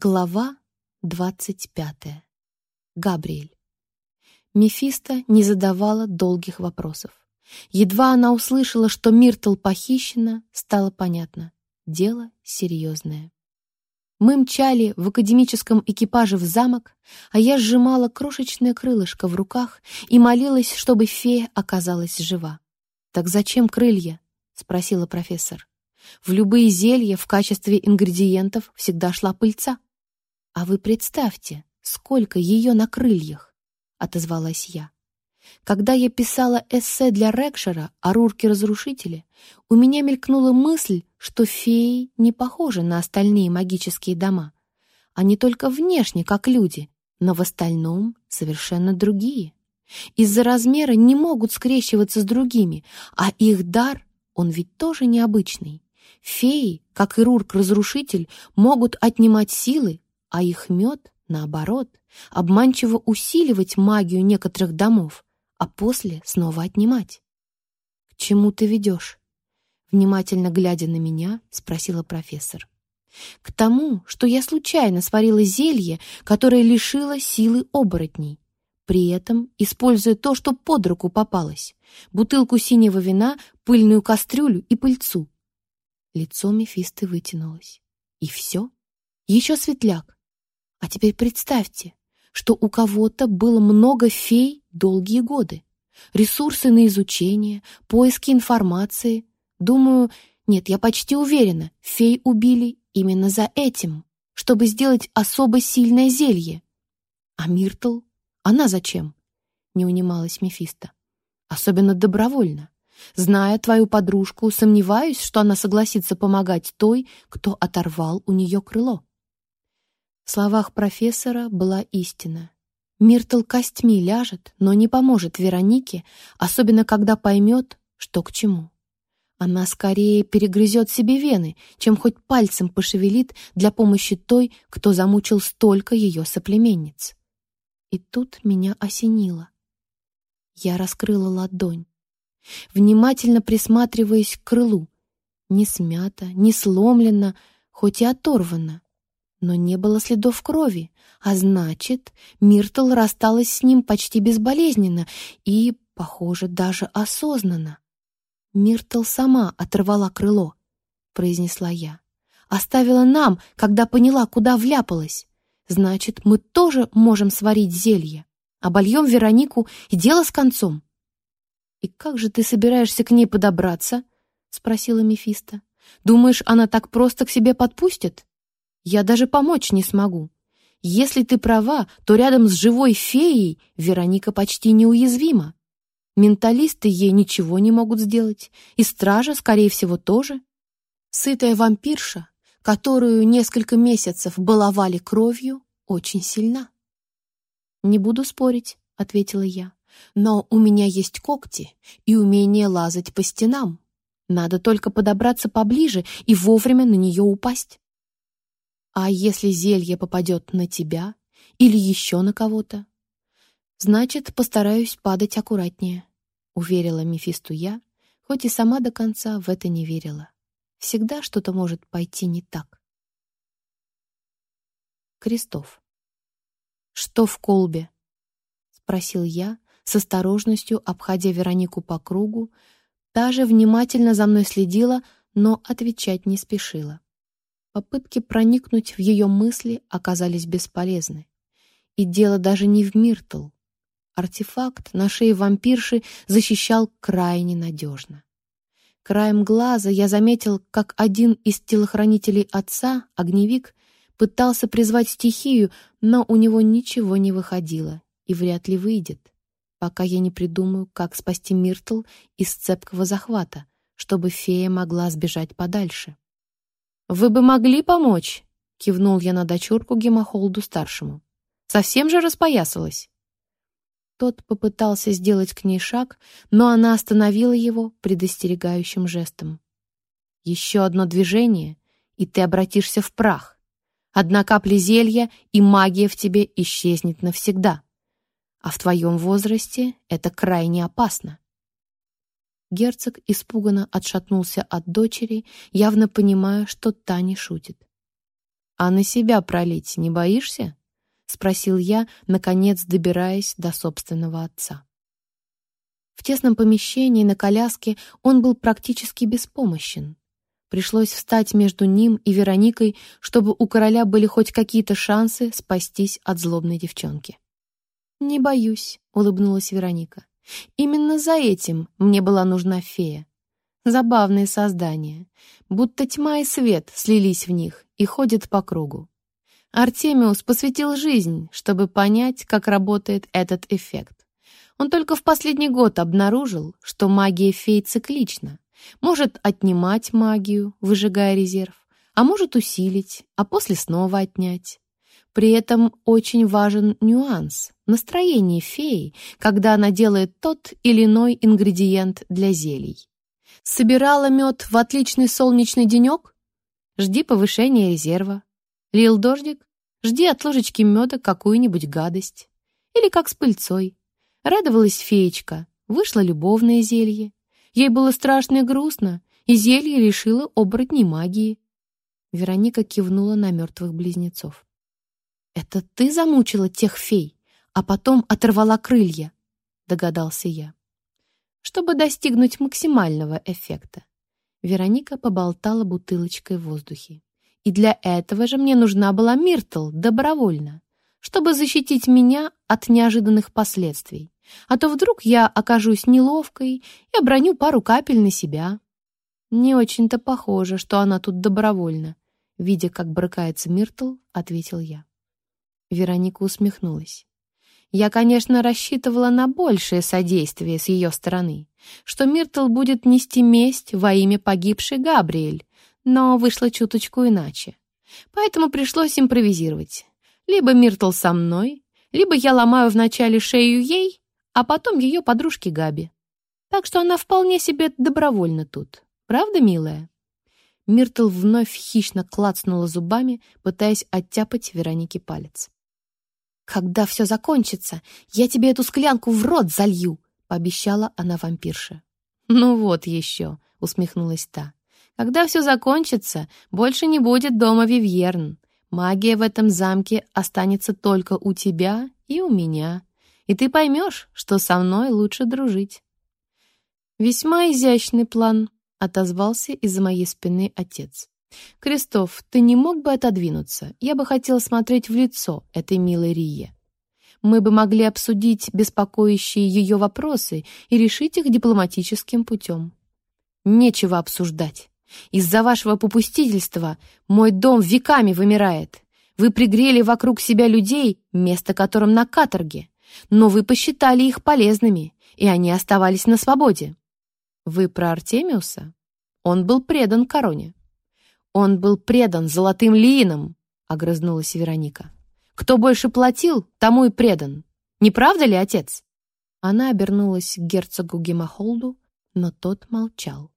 Глава двадцать пятая. Габриэль. Мефисто не задавала долгих вопросов. Едва она услышала, что Миртл похищена, стало понятно — дело серьезное. Мы мчали в академическом экипаже в замок, а я сжимала крошечное крылышко в руках и молилась, чтобы фея оказалась жива. «Так зачем крылья?» — спросила профессор. «В любые зелья в качестве ингредиентов всегда шла пыльца». «А вы представьте, сколько ее на крыльях!» — отозвалась я. Когда я писала эссе для Рекшера о Рурке-разрушителе, у меня мелькнула мысль, что феи не похожи на остальные магические дома. Они только внешне, как люди, но в остальном совершенно другие. Из-за размера не могут скрещиваться с другими, а их дар, он ведь тоже необычный. Феи, как и Рурк-разрушитель, могут отнимать силы, а их мед, наоборот, обманчиво усиливать магию некоторых домов, а после снова отнимать. «К чему ты ведешь?» Внимательно глядя на меня, спросила профессор. «К тому, что я случайно сварила зелье, которое лишило силы оборотней, при этом используя то, что под руку попалось, бутылку синего вина, пыльную кастрюлю и пыльцу». Лицо Мефисты вытянулось. «И все? Еще светляк. А теперь представьте, что у кого-то было много фей долгие годы. Ресурсы на изучение, поиски информации. Думаю, нет, я почти уверена, фей убили именно за этим, чтобы сделать особо сильное зелье. А Миртл? Она зачем? Не унималась Мефисто. Особенно добровольно. Зная твою подружку, сомневаюсь, что она согласится помогать той, кто оторвал у нее крыло. В словах профессора была истина. Миртл костьми ляжет, но не поможет Веронике, особенно когда поймет, что к чему. Она скорее перегрызет себе вены, чем хоть пальцем пошевелит для помощи той, кто замучил столько ее соплеменниц. И тут меня осенило. Я раскрыла ладонь, внимательно присматриваясь к крылу. Не смято, не сломлено, хоть и оторвано но не было следов крови, а значит, Миртл рассталась с ним почти безболезненно и, похоже, даже осознанно. «Миртл сама оторвала крыло», — произнесла я. «Оставила нам, когда поняла, куда вляпалась. Значит, мы тоже можем сварить зелье. Обольем Веронику и дело с концом». «И как же ты собираешься к ней подобраться?» — спросила Мефисто. «Думаешь, она так просто к себе подпустит?» Я даже помочь не смогу. Если ты права, то рядом с живой феей Вероника почти неуязвима. Менталисты ей ничего не могут сделать, и стража, скорее всего, тоже. Сытая вампирша, которую несколько месяцев баловали кровью, очень сильна. «Не буду спорить», — ответила я, «но у меня есть когти и умение лазать по стенам. Надо только подобраться поближе и вовремя на нее упасть». А если зелье попадет на тебя или еще на кого-то? Значит, постараюсь падать аккуратнее, уверила Мефисту я, хоть и сама до конца в это не верила. Всегда что-то может пойти не так. Крестов. «Что в колбе?» — спросил я, с осторожностью обходя Веронику по кругу. Та же внимательно за мной следила, но отвечать не спешила. Попытки проникнуть в ее мысли оказались бесполезны. И дело даже не в Миртл. Артефакт на шее вампирши защищал крайне надежно. Краем глаза я заметил, как один из телохранителей отца, огневик, пытался призвать стихию, но у него ничего не выходило и вряд ли выйдет, пока я не придумаю, как спасти Миртл из цепкого захвата, чтобы фея могла сбежать подальше. «Вы бы могли помочь?» — кивнул я на дочурку Гемохолду-старшему. «Совсем же распоясалась?» Тот попытался сделать к ней шаг, но она остановила его предостерегающим жестом. «Еще одно движение, и ты обратишься в прах. Одна капля зелья, и магия в тебе исчезнет навсегда. А в твоем возрасте это крайне опасно. Герцог испуганно отшатнулся от дочери, явно понимая, что та не шутит. «А на себя пролить не боишься?» — спросил я, наконец добираясь до собственного отца. В тесном помещении на коляске он был практически беспомощен. Пришлось встать между ним и Вероникой, чтобы у короля были хоть какие-то шансы спастись от злобной девчонки. «Не боюсь», — улыбнулась Вероника. «Именно за этим мне была нужна фея. Забавные создания, будто тьма и свет слились в них и ходят по кругу. Артемиус посвятил жизнь, чтобы понять, как работает этот эффект. Он только в последний год обнаружил, что магия фей циклична, может отнимать магию, выжигая резерв, а может усилить, а после снова отнять. При этом очень важен нюанс — настроение феи, когда она делает тот или иной ингредиент для зелий. Собирала мед в отличный солнечный денек? Жди повышения резерва. Лил дождик? Жди от ложечки меда какую-нибудь гадость. Или как с пыльцой. Радовалась феечка, вышло любовное зелье. Ей было страшно и грустно, и зелье лишило оборотней магии. Вероника кивнула на мертвых близнецов. «Это ты замучила тех фей, а потом оторвала крылья?» — догадался я чтобы достигнуть максимального эффекта. Вероника поболтала бутылочкой в воздухе. И для этого же мне нужна была Миртл добровольно, чтобы защитить меня от неожиданных последствий. А то вдруг я окажусь неловкой и оброню пару капель на себя. Не очень-то похоже, что она тут добровольно. Видя, как брыкается Миртл, ответил я. Вероника усмехнулась. Я, конечно, рассчитывала на большее содействие с ее стороны, что Миртл будет нести месть во имя погибшей Габриэль, но вышло чуточку иначе. Поэтому пришлось импровизировать. Либо Миртл со мной, либо я ломаю вначале шею ей, а потом ее подружке Габи. Так что она вполне себе добровольна тут. Правда, милая?» Миртл вновь хищно клацнула зубами, пытаясь оттяпать Веронике палец. «Когда все закончится, я тебе эту склянку в рот залью!» — пообещала она вампирше. «Ну вот еще!» — усмехнулась та. «Когда все закончится, больше не будет дома Вивьерн. Магия в этом замке останется только у тебя и у меня. И ты поймешь, что со мной лучше дружить». «Весьма изящный план», — отозвался из-за моей спины отец. «Кристоф, ты не мог бы отодвинуться? Я бы хотел смотреть в лицо этой милой Рие. Мы бы могли обсудить беспокоящие ее вопросы и решить их дипломатическим путем». «Нечего обсуждать. Из-за вашего попустительства мой дом веками вымирает. Вы пригрели вокруг себя людей, место которым на каторге, но вы посчитали их полезными, и они оставались на свободе. Вы про Артемиуса? Он был предан короне. «Он был предан золотым лиинам», — огрызнулась Вероника. «Кто больше платил, тому и предан. Не правда ли, отец?» Она обернулась к герцогу Гемахолду, но тот молчал.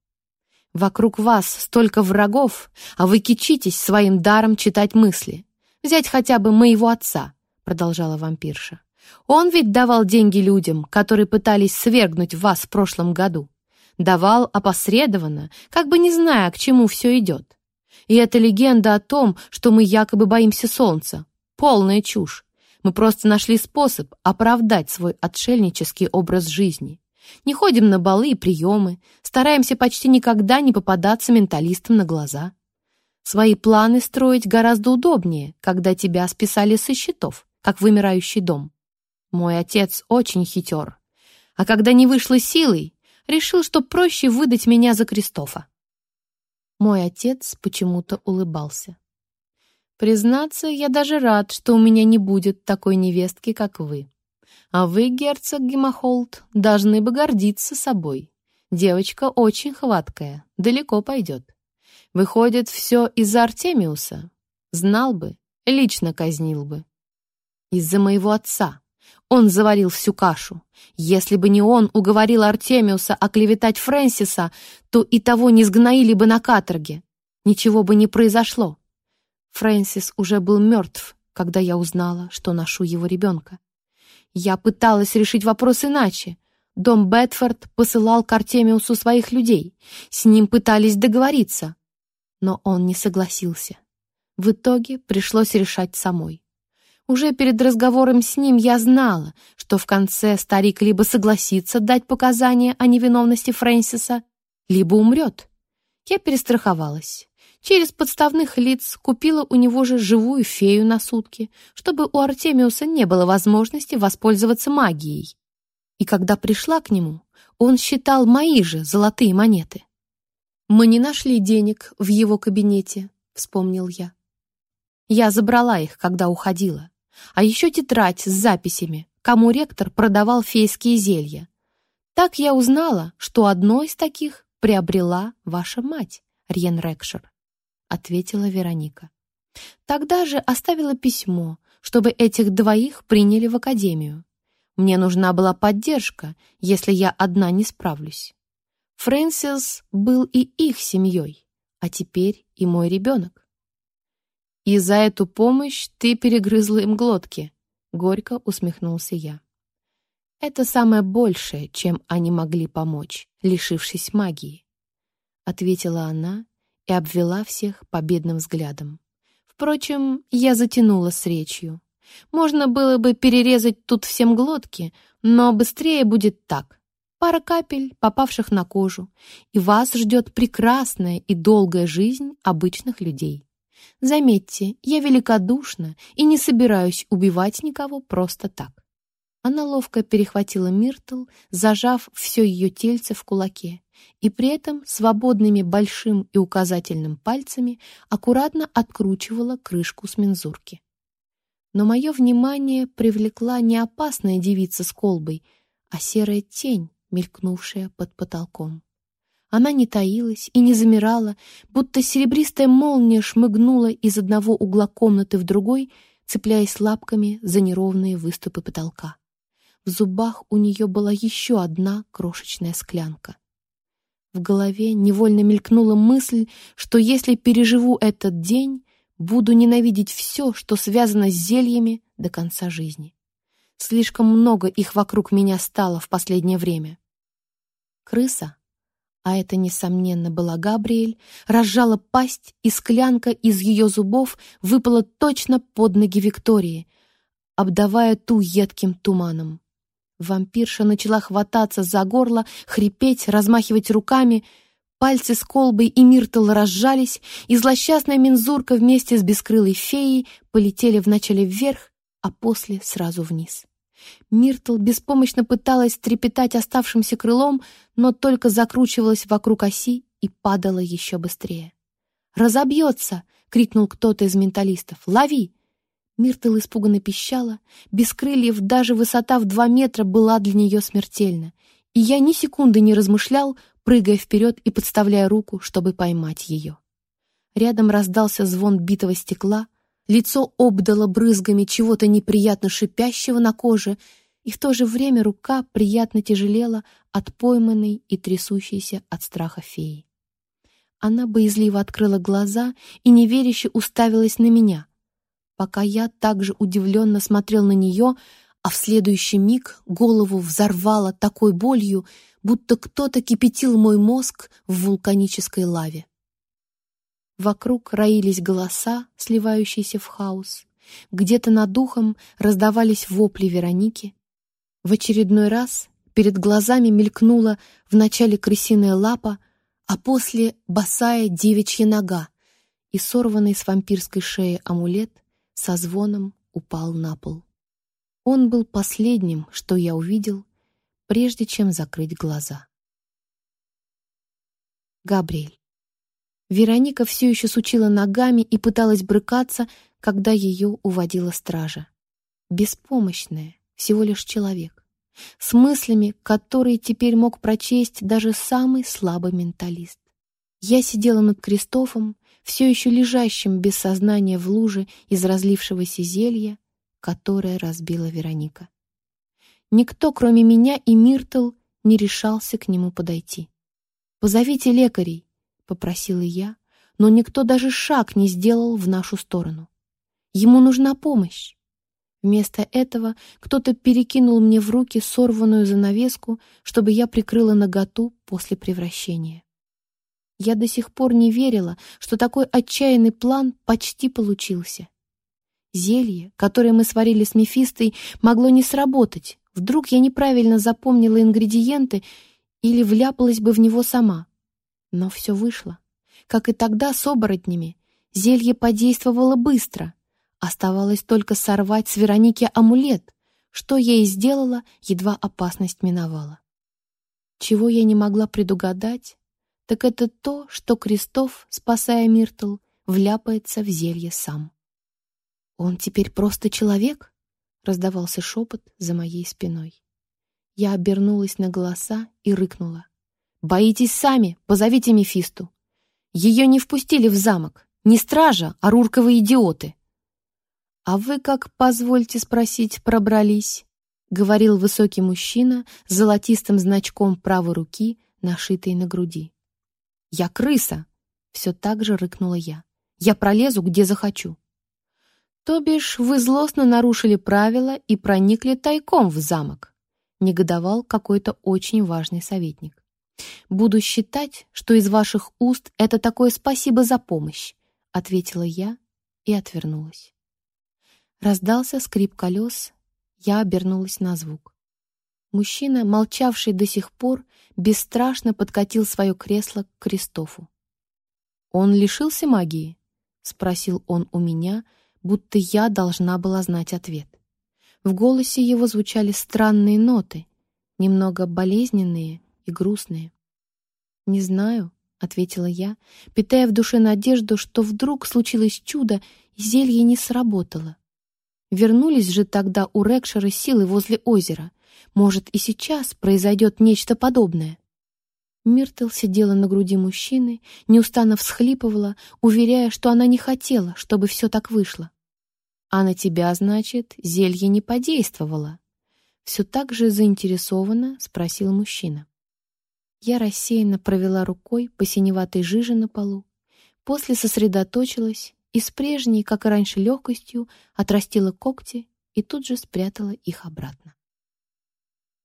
«Вокруг вас столько врагов, а вы кичитесь своим даром читать мысли. Взять хотя бы моего отца», — продолжала вампирша. «Он ведь давал деньги людям, которые пытались свергнуть вас в прошлом году. Давал опосредованно, как бы не зная, к чему все идет. И эта легенда о том, что мы якобы боимся солнца. Полная чушь. Мы просто нашли способ оправдать свой отшельнический образ жизни. Не ходим на балы и приемы, стараемся почти никогда не попадаться менталистам на глаза. Свои планы строить гораздо удобнее, когда тебя списали со счетов, как вымирающий дом. Мой отец очень хитер. А когда не вышло силой, решил, что проще выдать меня за Кристофа. Мой отец почему-то улыбался. «Признаться, я даже рад, что у меня не будет такой невестки, как вы. А вы, герцог Гемахолд, должны бы гордиться собой. Девочка очень хваткая, далеко пойдет. Выходит, все из-за Артемиуса. Знал бы, лично казнил бы. Из-за моего отца. Он заварил всю кашу. Если бы не он уговорил Артемиуса оклеветать Фрэнсиса, то и того не сгноили бы на каторге. Ничего бы не произошло. Фрэнсис уже был мертв, когда я узнала, что ношу его ребенка. Я пыталась решить вопрос иначе. Дом Бетфорд посылал к Артемиусу своих людей. С ним пытались договориться. Но он не согласился. В итоге пришлось решать самой. Уже перед разговором с ним я знала, что в конце старик либо согласится дать показания о невиновности Фрэнсиса, либо умрет. Я перестраховалась. Через подставных лиц купила у него же живую фею на сутки, чтобы у Артемиуса не было возможности воспользоваться магией. И когда пришла к нему, он считал мои же золотые монеты. «Мы не нашли денег в его кабинете», — вспомнил я. Я забрала их, когда уходила. А еще тетрадь с записями, кому ректор продавал фейские зелья. Так я узнала, что одно из таких приобрела ваша мать, Рьен Рекшер, ответила Вероника. Тогда же оставила письмо, чтобы этих двоих приняли в академию. Мне нужна была поддержка, если я одна не справлюсь. Фрэнсис был и их семьей, а теперь и мой ребенок. «И за эту помощь ты перегрызла им глотки», — горько усмехнулся я. «Это самое большее, чем они могли помочь, лишившись магии», — ответила она и обвела всех победным взглядом. Впрочем, я затянула с речью. Можно было бы перерезать тут всем глотки, но быстрее будет так. Пара капель, попавших на кожу, и вас ждет прекрасная и долгая жизнь обычных людей. Заметьте, я великодушна и не собираюсь убивать никого просто так. Она ловко перехватила Миртл, зажав все ее тельце в кулаке, и при этом свободными большим и указательным пальцами аккуратно откручивала крышку с мензурки. Но мое внимание привлекла не опасная девица с колбой, а серая тень, мелькнувшая под потолком. Она не таилась и не замирала, будто серебристая молния шмыгнула из одного угла комнаты в другой, цепляясь лапками за неровные выступы потолка. В зубах у нее была еще одна крошечная склянка. В голове невольно мелькнула мысль, что если переживу этот день, Буду ненавидеть все, что связано с зельями до конца жизни. Слишком много их вокруг меня стало в последнее время. Крыса, а это, несомненно, была Габриэль, разжала пасть, и склянка из ее зубов выпала точно под ноги Виктории, обдавая ту едким туманом. Вампирша начала хвататься за горло, хрипеть, размахивать руками — Пальцы с колбой и Миртл разжались, и злосчастная мензурка вместе с бескрылой феей полетели вначале вверх, а после сразу вниз. Миртл беспомощно пыталась трепетать оставшимся крылом, но только закручивалась вокруг оси и падала еще быстрее. «Разобьется!» — крикнул кто-то из менталистов. «Лови!» Миртл испуганно пищала. Без крыльев даже высота в два метра была для нее смертельна. И я ни секунды не размышлял, прыгая вперед и подставляя руку, чтобы поймать ее. Рядом раздался звон битого стекла, лицо обдало брызгами чего-то неприятно шипящего на коже, и в то же время рука приятно тяжелела от пойманной и трясущейся от страха феи. Она боязливо открыла глаза и неверяще уставилась на меня. Пока я также удивленно смотрел на нее, а в следующий миг голову взорвало такой болью, будто кто-то кипятил мой мозг в вулканической лаве. Вокруг роились голоса, сливающиеся в хаос. Где-то над духом раздавались вопли Вероники. В очередной раз перед глазами мелькнула вначале крысиная лапа, а после босая девичья нога, и сорванный с вампирской шеи амулет со звоном упал на пол. Он был последним, что я увидел, прежде чем закрыть глаза. Габриэль. Вероника все еще сучила ногами и пыталась брыкаться, когда ее уводила стража. Беспомощная, всего лишь человек. С мыслями, которые теперь мог прочесть даже самый слабый менталист. Я сидела над Кристофом, все еще лежащим без сознания в луже из разлившегося зелья, которое разбила Вероника. Никто, кроме меня и Миртл, не решался к нему подойти. «Позовите лекарей», — попросила я, но никто даже шаг не сделал в нашу сторону. Ему нужна помощь. Вместо этого кто-то перекинул мне в руки сорванную занавеску, чтобы я прикрыла наготу после превращения. Я до сих пор не верила, что такой отчаянный план почти получился. Зелье, которое мы сварили с Мефистой, могло не сработать. Вдруг я неправильно запомнила ингредиенты или вляпалась бы в него сама. Но все вышло. Как и тогда с оборотнями, зелье подействовало быстро. Оставалось только сорвать с Вероники амулет, что я и сделала, едва опасность миновала. Чего я не могла предугадать, так это то, что Крестов, спасая Миртл, вляпается в зелье сам. «Он теперь просто человек?» — раздавался шепот за моей спиной. Я обернулась на голоса и рыкнула. «Боитесь сами, позовите Мефисту. Ее не впустили в замок. Не стража, а рурковые идиоты». «А вы как, позвольте спросить, пробрались?» — говорил высокий мужчина с золотистым значком правой руки, нашитой на груди. «Я крыса!» — все так же рыкнула я. «Я пролезу, где захочу». «То бишь вы злостно нарушили правила и проникли тайком в замок», — негодовал какой-то очень важный советник. «Буду считать, что из ваших уст это такое спасибо за помощь», — ответила я и отвернулась. Раздался скрип колес, я обернулась на звук. Мужчина, молчавший до сих пор, бесстрашно подкатил свое кресло к Кристофу. «Он лишился магии?» — спросил он у меня, будто я должна была знать ответ. В голосе его звучали странные ноты, немного болезненные и грустные. «Не знаю», — ответила я, питая в душе надежду, что вдруг случилось чудо, и зелье не сработало. Вернулись же тогда у Рекшера силы возле озера. Может, и сейчас произойдет нечто подобное. Миртл сидела на груди мужчины, неустанно всхлипывала, уверяя, что она не хотела, чтобы все так вышло. «А на тебя, значит, зелье не подействовало?» Все так же заинтересованно спросил мужчина. Я рассеянно провела рукой по синеватой жиже на полу, после сосредоточилась и с прежней, как и раньше, легкостью отрастила когти и тут же спрятала их обратно.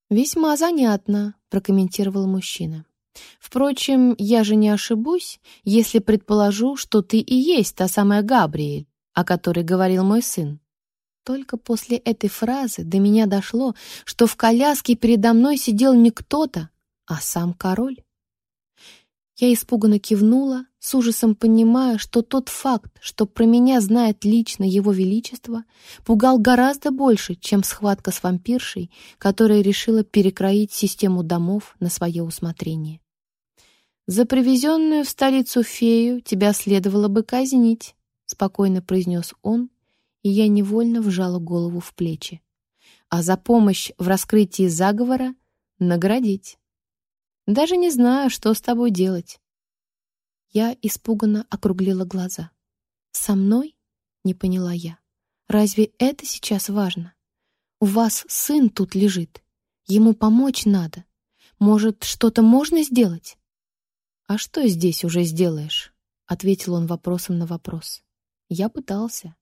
«Весьма занятно», — прокомментировал мужчина. «Впрочем, я же не ошибусь, если предположу, что ты и есть та самая Габриэль, о которой говорил мой сын. Только после этой фразы до меня дошло, что в коляске передо мной сидел не кто-то, а сам король. Я испуганно кивнула, с ужасом понимая, что тот факт, что про меня знает лично его величество, пугал гораздо больше, чем схватка с вампиршей, которая решила перекроить систему домов на свое усмотрение. «За привезенную в столицу фею тебя следовало бы казнить», — спокойно произнес он, и я невольно вжала голову в плечи. «А за помощь в раскрытии заговора наградить. Даже не знаю, что с тобой делать». Я испуганно округлила глаза. «Со мной?» — не поняла я. «Разве это сейчас важно? У вас сын тут лежит. Ему помочь надо. Может, что-то можно сделать?» «А что здесь уже сделаешь?» — ответил он вопросом на вопрос. Я пытался.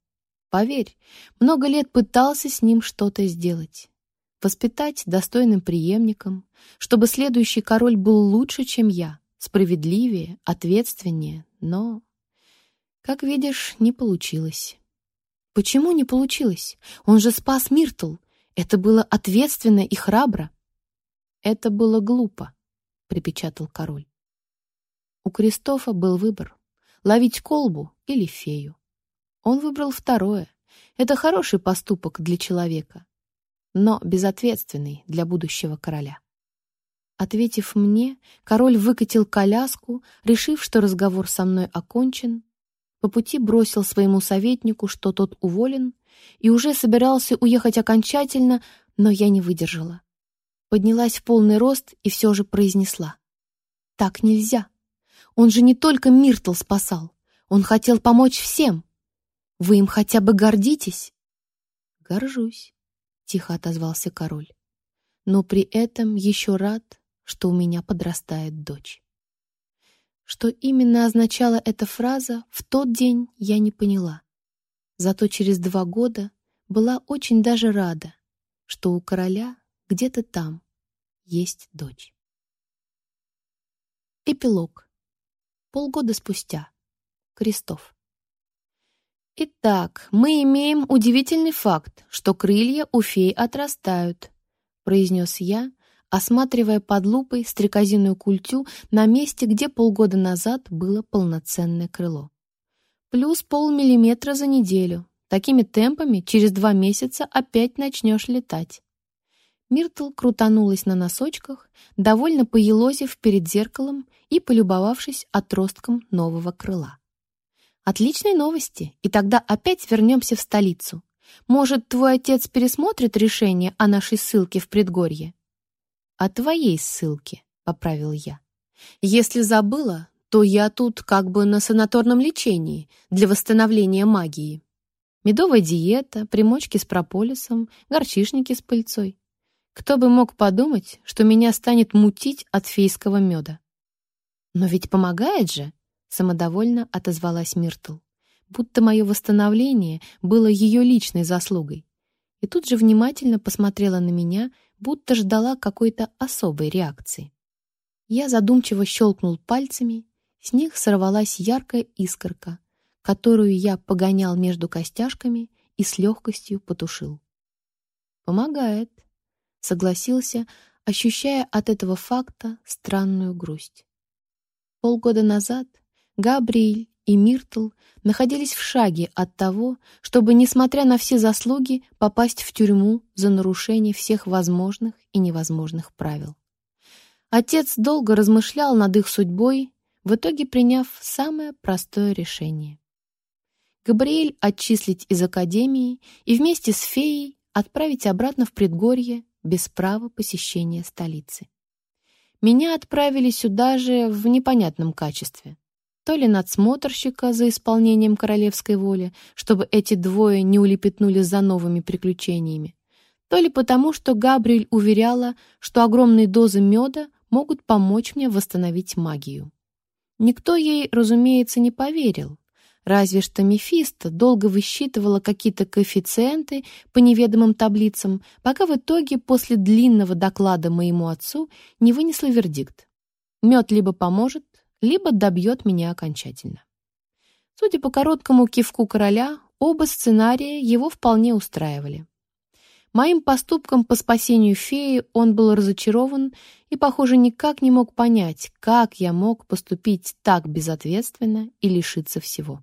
Поверь, много лет пытался с ним что-то сделать. Воспитать достойным преемником, чтобы следующий король был лучше, чем я, справедливее, ответственнее, но, как видишь, не получилось. Почему не получилось? Он же спас Миртл. Это было ответственно и храбро. Это было глупо, припечатал король. У Кристофа был выбор — ловить колбу или фею. Он выбрал второе. Это хороший поступок для человека, но безответственный для будущего короля. Ответив мне, король выкатил коляску, решив, что разговор со мной окончен, по пути бросил своему советнику, что тот уволен, и уже собирался уехать окончательно, но я не выдержала. Поднялась в полный рост и все же произнесла. «Так нельзя. Он же не только Миртл спасал. Он хотел помочь всем. Вы им хотя бы гордитесь?» «Горжусь», — тихо отозвался король. «Но при этом еще рад, что у меня подрастает дочь». Что именно означала эта фраза, в тот день я не поняла. Зато через два года была очень даже рада, что у короля где-то там есть дочь. Эпилог. Полгода спустя. Крестов. «Итак, мы имеем удивительный факт, что крылья у фей отрастают», произнес я, осматривая под лупой стрекозиную культю на месте, где полгода назад было полноценное крыло. Плюс полмиллиметра за неделю. Такими темпами через два месяца опять начнешь летать. Миртл крутанулась на носочках, довольно поелозив перед зеркалом и полюбовавшись отростком нового крыла. «Отличные новости, и тогда опять вернемся в столицу. Может, твой отец пересмотрит решение о нашей ссылке в предгорье?» «О твоей ссылке», — поправил я. «Если забыла, то я тут как бы на санаторном лечении для восстановления магии. Медовая диета, примочки с прополисом, горчишники с пыльцой. Кто бы мог подумать, что меня станет мутить от фейского меда? Но ведь помогает же, самодовольно отозвалась Миртл, будто мое восстановление было ее личной заслугой. И тут же внимательно посмотрела на меня, будто ждала какой-то особой реакции. Я задумчиво щелкнул пальцами, с них сорвалась яркая искорка, которую я погонял между костяшками и с легкостью потушил. «Помогает», — согласился, ощущая от этого факта странную грусть. Полгода назад Габриэль и Миртл находились в шаге от того, чтобы, несмотря на все заслуги, попасть в тюрьму за нарушение всех возможных и невозможных правил. Отец долго размышлял над их судьбой, в итоге приняв самое простое решение. Габриэль отчислить из академии и вместе с феей отправить обратно в предгорье без права посещения столицы. Меня отправили сюда же в непонятном качестве. То ли надсмотрщика за исполнением королевской воли, чтобы эти двое не улепетнули за новыми приключениями, то ли потому, что Габриэль уверяла, что огромные дозы меда могут помочь мне восстановить магию. Никто ей, разумеется, не поверил, Разве что Мефисто долго высчитывала какие-то коэффициенты по неведомым таблицам, пока в итоге после длинного доклада моему отцу не вынесла вердикт. Мед либо поможет, либо добьет меня окончательно. Судя по короткому кивку короля, оба сценария его вполне устраивали. Моим поступком по спасению феи он был разочарован и, похоже, никак не мог понять, как я мог поступить так безответственно и лишиться всего.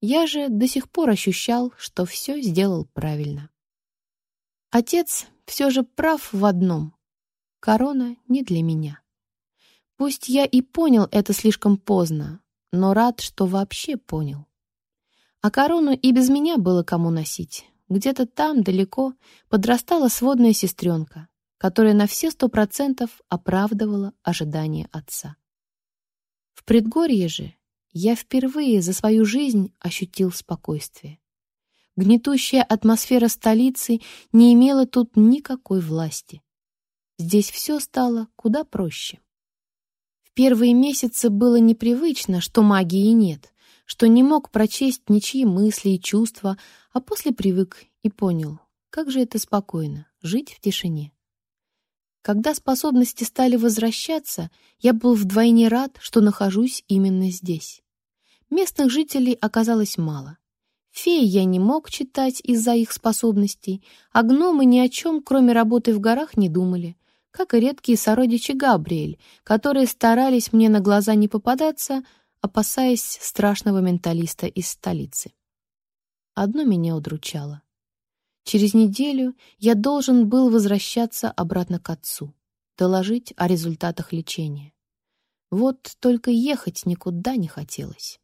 Я же до сих пор ощущал, что все сделал правильно. Отец все же прав в одном. Корона не для меня. Пусть я и понял это слишком поздно, но рад, что вообще понял. А корону и без меня было кому носить. Где-то там, далеко, подрастала сводная сестренка, которая на все сто процентов оправдывала ожидания отца. В предгорье же я впервые за свою жизнь ощутил спокойствие. Гнетущая атмосфера столицы не имела тут никакой власти. Здесь все стало куда проще. Первые месяцы было непривычно, что магии нет, что не мог прочесть ничьи мысли и чувства, а после привык и понял, как же это спокойно — жить в тишине. Когда способности стали возвращаться, я был вдвойне рад, что нахожусь именно здесь. Местных жителей оказалось мало. Феи я не мог читать из-за их способностей, а гномы ни о чем, кроме работы в горах, не думали, как и редкие сородичи Габриэль, которые старались мне на глаза не попадаться, опасаясь страшного менталиста из столицы. Одно меня удручало. Через неделю я должен был возвращаться обратно к отцу, доложить о результатах лечения. Вот только ехать никуда не хотелось.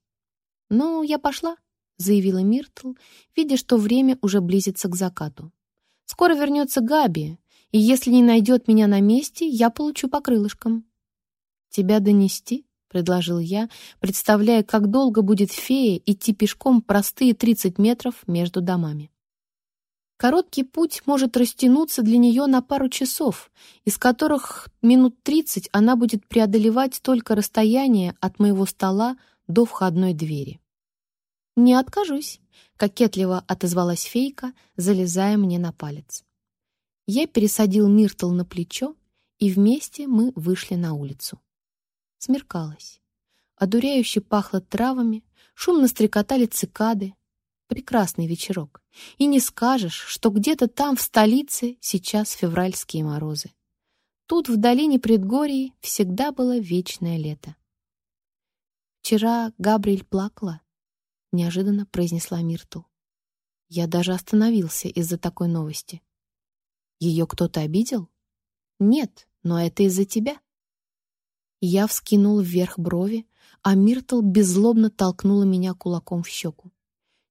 «Ну, я пошла», — заявила Миртл, видя, что время уже близится к закату. «Скоро вернется Габи, и если не найдет меня на месте, я получу по крылышкам». «Тебя донести?» — предложил я, представляя, как долго будет фея идти пешком простые 30 метров между домами. Короткий путь может растянуться для нее на пару часов, из которых минут тридцать она будет преодолевать только расстояние от моего стола до входной двери. «Не откажусь», — кокетливо отозвалась фейка, залезая мне на палец. Я пересадил Миртл на плечо, и вместе мы вышли на улицу. Смеркалось. Одуряюще пахло травами, шумно стрекотали цикады. Прекрасный вечерок. И не скажешь, что где-то там, в столице, сейчас февральские морозы. Тут, в долине предгорий, всегда было вечное лето. «Вчера Габриэль плакала», — неожиданно произнесла Миртл. Я даже остановился из-за такой новости. «Ее кто-то обидел?» «Нет, но это из-за тебя». Я вскинул вверх брови, а Миртл беззлобно толкнула меня кулаком в щеку.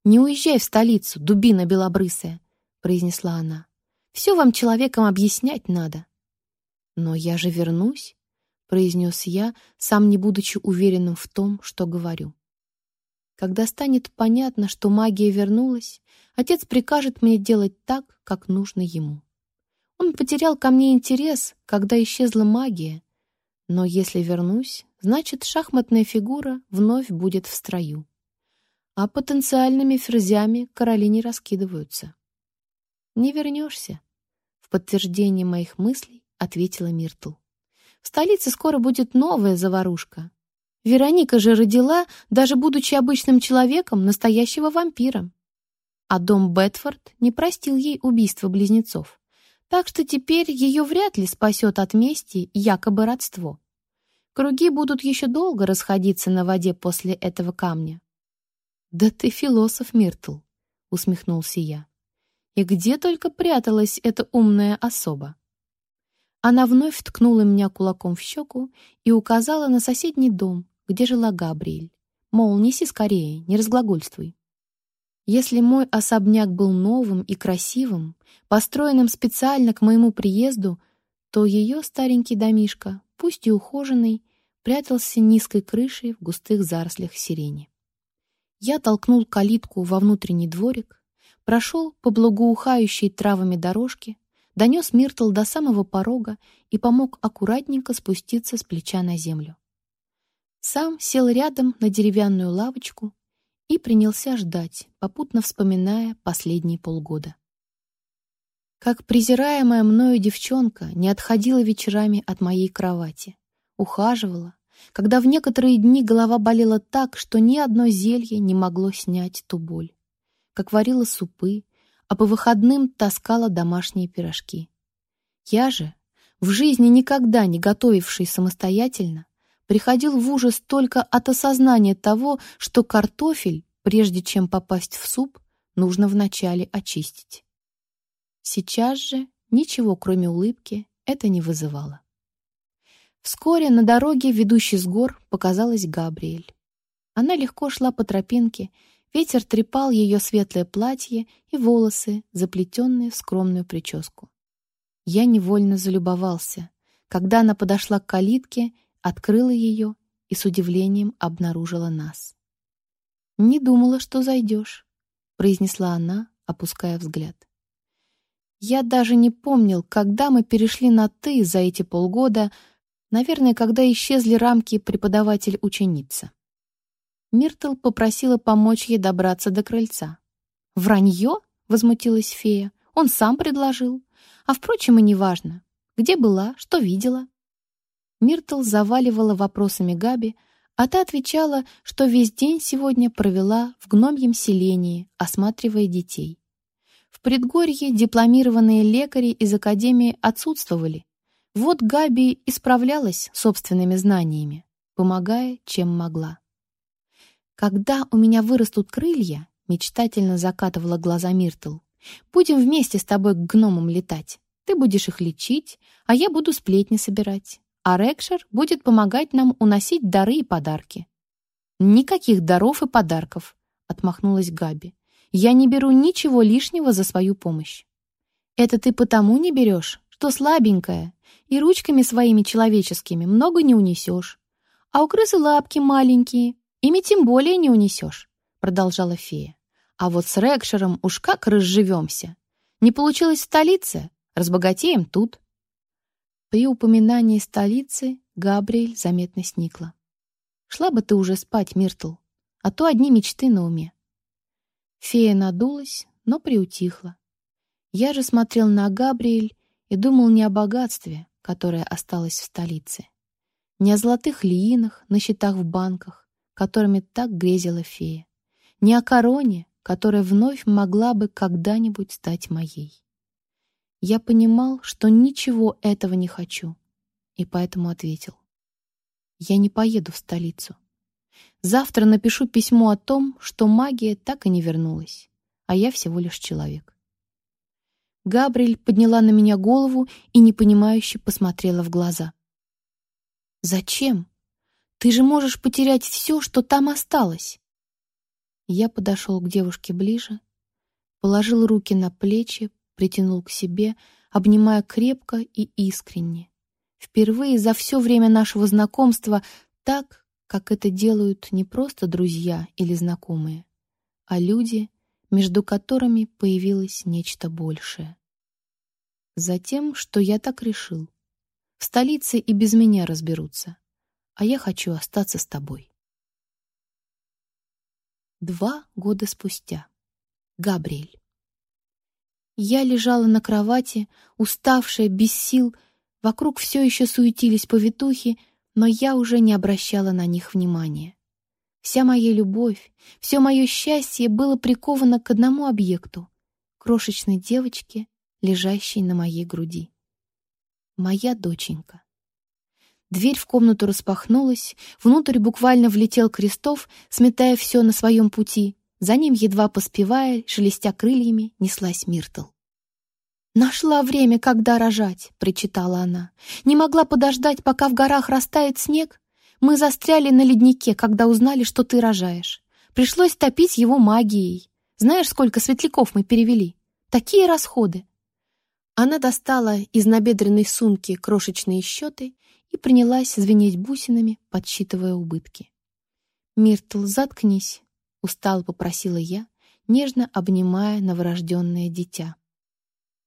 «Не уезжай в столицу, дубина белобрысая», — произнесла она. «Все вам человеком объяснять надо». «Но я же вернусь», — произнес я, сам не будучи уверенным в том, что говорю. Когда станет понятно, что магия вернулась, отец прикажет мне делать так, как нужно ему. Он потерял ко мне интерес, когда исчезла магия, но если вернусь, значит, шахматная фигура вновь будет в строю. А потенциальными ферзями короли не раскидываются. «Не вернешься», — в подтверждение моих мыслей ответила Миртл. «В столице скоро будет новая заварушка. Вероника же родила, даже будучи обычным человеком, настоящего вампира. А дом Бетфорд не простил ей убийства близнецов. Так что теперь ее вряд ли спасет от мести якобы родство. Круги будут еще долго расходиться на воде после этого камня. «Да ты философ, Миртл», — усмехнулся я. «И где только пряталась эта умная особа?» Она вновь ткнула меня кулаком в щеку и указала на соседний дом, где жила Габриэль. Мол, неси скорее, не разглагольствуй. Если мой особняк был новым и красивым, построенным специально к моему приезду, то ее старенький домишка, пусть и ухоженный, прятался низкой крышей в густых зарослях сирени. Я толкнул калитку во внутренний дворик, прошел по благоухающей травами дорожке, донес Миртл до самого порога и помог аккуратненько спуститься с плеча на землю. Сам сел рядом на деревянную лавочку и принялся ждать, попутно вспоминая последние полгода. Как презираемая мною девчонка не отходила вечерами от моей кровати, ухаживала, когда в некоторые дни голова болела так, что ни одно зелье не могло снять ту боль, как варила супы, а по выходным таскала домашние пирожки. Я же, в жизни никогда не готовивший самостоятельно, приходил в ужас только от осознания того, что картофель, прежде чем попасть в суп, нужно вначале очистить. Сейчас же ничего, кроме улыбки, это не вызывало. Вскоре на дороге, ведущей с гор, показалась Габриэль. Она легко шла по тропинке, ветер трепал ее светлое платье и волосы, заплетенные в скромную прическу. Я невольно залюбовался, когда она подошла к калитке открыла ее и с удивлением обнаружила нас. «Не думала, что зайдешь», — произнесла она, опуская взгляд. Я даже не помнил, когда мы перешли на «ты» за эти полгода, наверное, когда исчезли рамки преподаватель-ученица. Миртл попросила помочь ей добраться до крыльца. «Вранье?» — возмутилась фея. «Он сам предложил. А, впрочем, и неважно. Где была, что видела?» Миртл заваливала вопросами Габи, а та отвечала, что весь день сегодня провела в гномьем селении, осматривая детей. В предгорье дипломированные лекари из академии отсутствовали. Вот Габи исправлялась собственными знаниями, помогая, чем могла. «Когда у меня вырастут крылья», — мечтательно закатывала глаза Миртл, «будем вместе с тобой к гномам летать. Ты будешь их лечить, а я буду сплетни собирать а Рекшер будет помогать нам уносить дары и подарки». «Никаких даров и подарков», — отмахнулась Габи. «Я не беру ничего лишнего за свою помощь». «Это ты потому не берешь, что слабенькая, и ручками своими человеческими много не унесешь. А у крысы лапки маленькие, ими тем более не унесешь», — продолжала фея. «А вот с Рекшером уж как разживемся. Не получилось в столице, разбогатеем тут». При упоминании столицы Габриэль заметно сникла. «Шла бы ты уже спать, Миртл, а то одни мечты на уме». Фея надулась, но приутихла. Я же смотрел на Габриэль и думал не о богатстве, которое осталось в столице. не о золотых лиинах на счетах в банках, которыми так грезила фея, не о короне, которая вновь могла бы когда-нибудь стать моей. Я понимал, что ничего этого не хочу, и поэтому ответил. Я не поеду в столицу. Завтра напишу письмо о том, что магия так и не вернулась, а я всего лишь человек. Габриэль подняла на меня голову и непонимающе посмотрела в глаза. «Зачем? Ты же можешь потерять все, что там осталось!» Я подошел к девушке ближе, положил руки на плечи, притянул к себе, обнимая крепко и искренне. Впервые за все время нашего знакомства так, как это делают не просто друзья или знакомые, а люди, между которыми появилось нечто большее. Затем, что я так решил. В столице и без меня разберутся, а я хочу остаться с тобой. Два года спустя. Габриэль. Я лежала на кровати, уставшая, без сил, вокруг все еще суетились повитухи, но я уже не обращала на них внимания. Вся моя любовь, все мое счастье было приковано к одному объекту — крошечной девочке, лежащей на моей груди. Моя доченька. Дверь в комнату распахнулась, внутрь буквально влетел Крестов, сметая все на своем пути. За ним, едва поспевая, шелестя крыльями, неслась Миртл. «Нашла время, когда рожать», — причитала она. «Не могла подождать, пока в горах растает снег? Мы застряли на леднике, когда узнали, что ты рожаешь. Пришлось топить его магией. Знаешь, сколько светляков мы перевели? Такие расходы!» Она достала из набедренной сумки крошечные счеты и принялась звенеть бусинами, подсчитывая убытки. «Миртл, заткнись», — устало попросила я, нежно обнимая новорожденное дитя.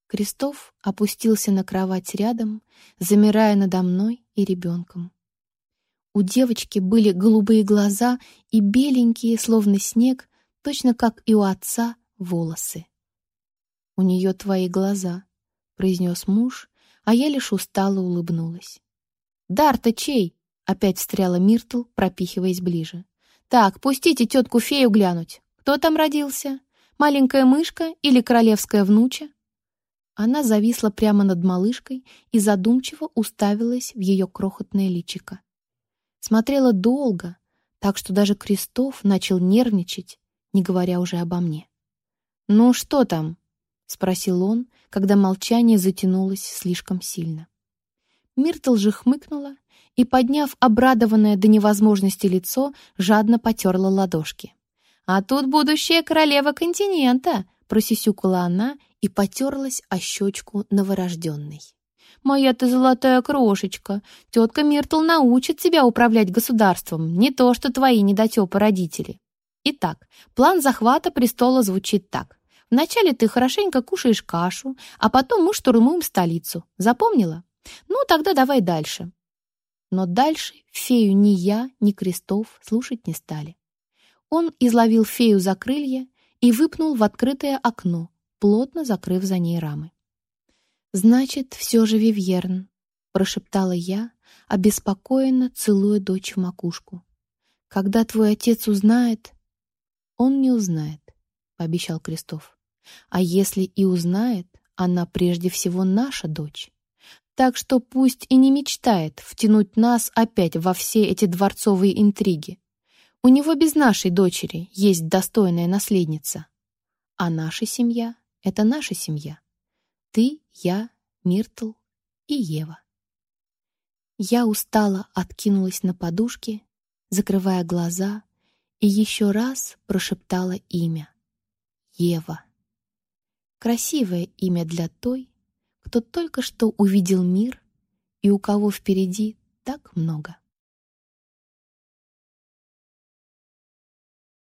Крестов опустился на кровать рядом, замирая надо мной и ребенком. У девочки были голубые глаза и беленькие, словно снег, точно как и у отца, волосы. «У нее твои глаза», — произнес муж, а я лишь устало улыбнулась. «Дар-то чей?» — опять встряла Миртл, пропихиваясь ближе. «Так, пустите тетку-фею глянуть. Кто там родился? Маленькая мышка или королевская внуча?» Она зависла прямо над малышкой и задумчиво уставилась в ее крохотное личико. Смотрела долго, так что даже Крестов начал нервничать, не говоря уже обо мне. «Ну что там?» — спросил он, когда молчание затянулось слишком сильно. Миртл же хмыкнула и, подняв обрадованное до невозможности лицо, жадно потерла ладошки. «А тут будущая королева континента!» — просисюкала она и потерлась о щечку новорожденной. «Моя ты золотая крошечка! Тетка Миртл научит тебя управлять государством, не то что твои недотепы родители!» Итак, план захвата престола звучит так. Вначале ты хорошенько кушаешь кашу, а потом мы штурмуем столицу. Запомнила? Ну, тогда давай дальше. Но дальше фею ни я, ни Крестов слушать не стали. Он изловил фею за крылья и выпнул в открытое окно, плотно закрыв за ней рамы. «Значит, все же Вивьерн», — прошептала я, обеспокоенно целуя дочь в макушку. «Когда твой отец узнает...» «Он не узнает», — пообещал Крестов. «А если и узнает, она прежде всего наша дочь. Так что пусть и не мечтает втянуть нас опять во все эти дворцовые интриги. У него без нашей дочери есть достойная наследница. А наша семья — это наша семья. Ты, я, Миртл и Ева. Я устало откинулась на подушке, закрывая глаза, и еще раз прошептала имя. Ева. Красивое имя для той, кто только что увидел мир и у кого впереди так много.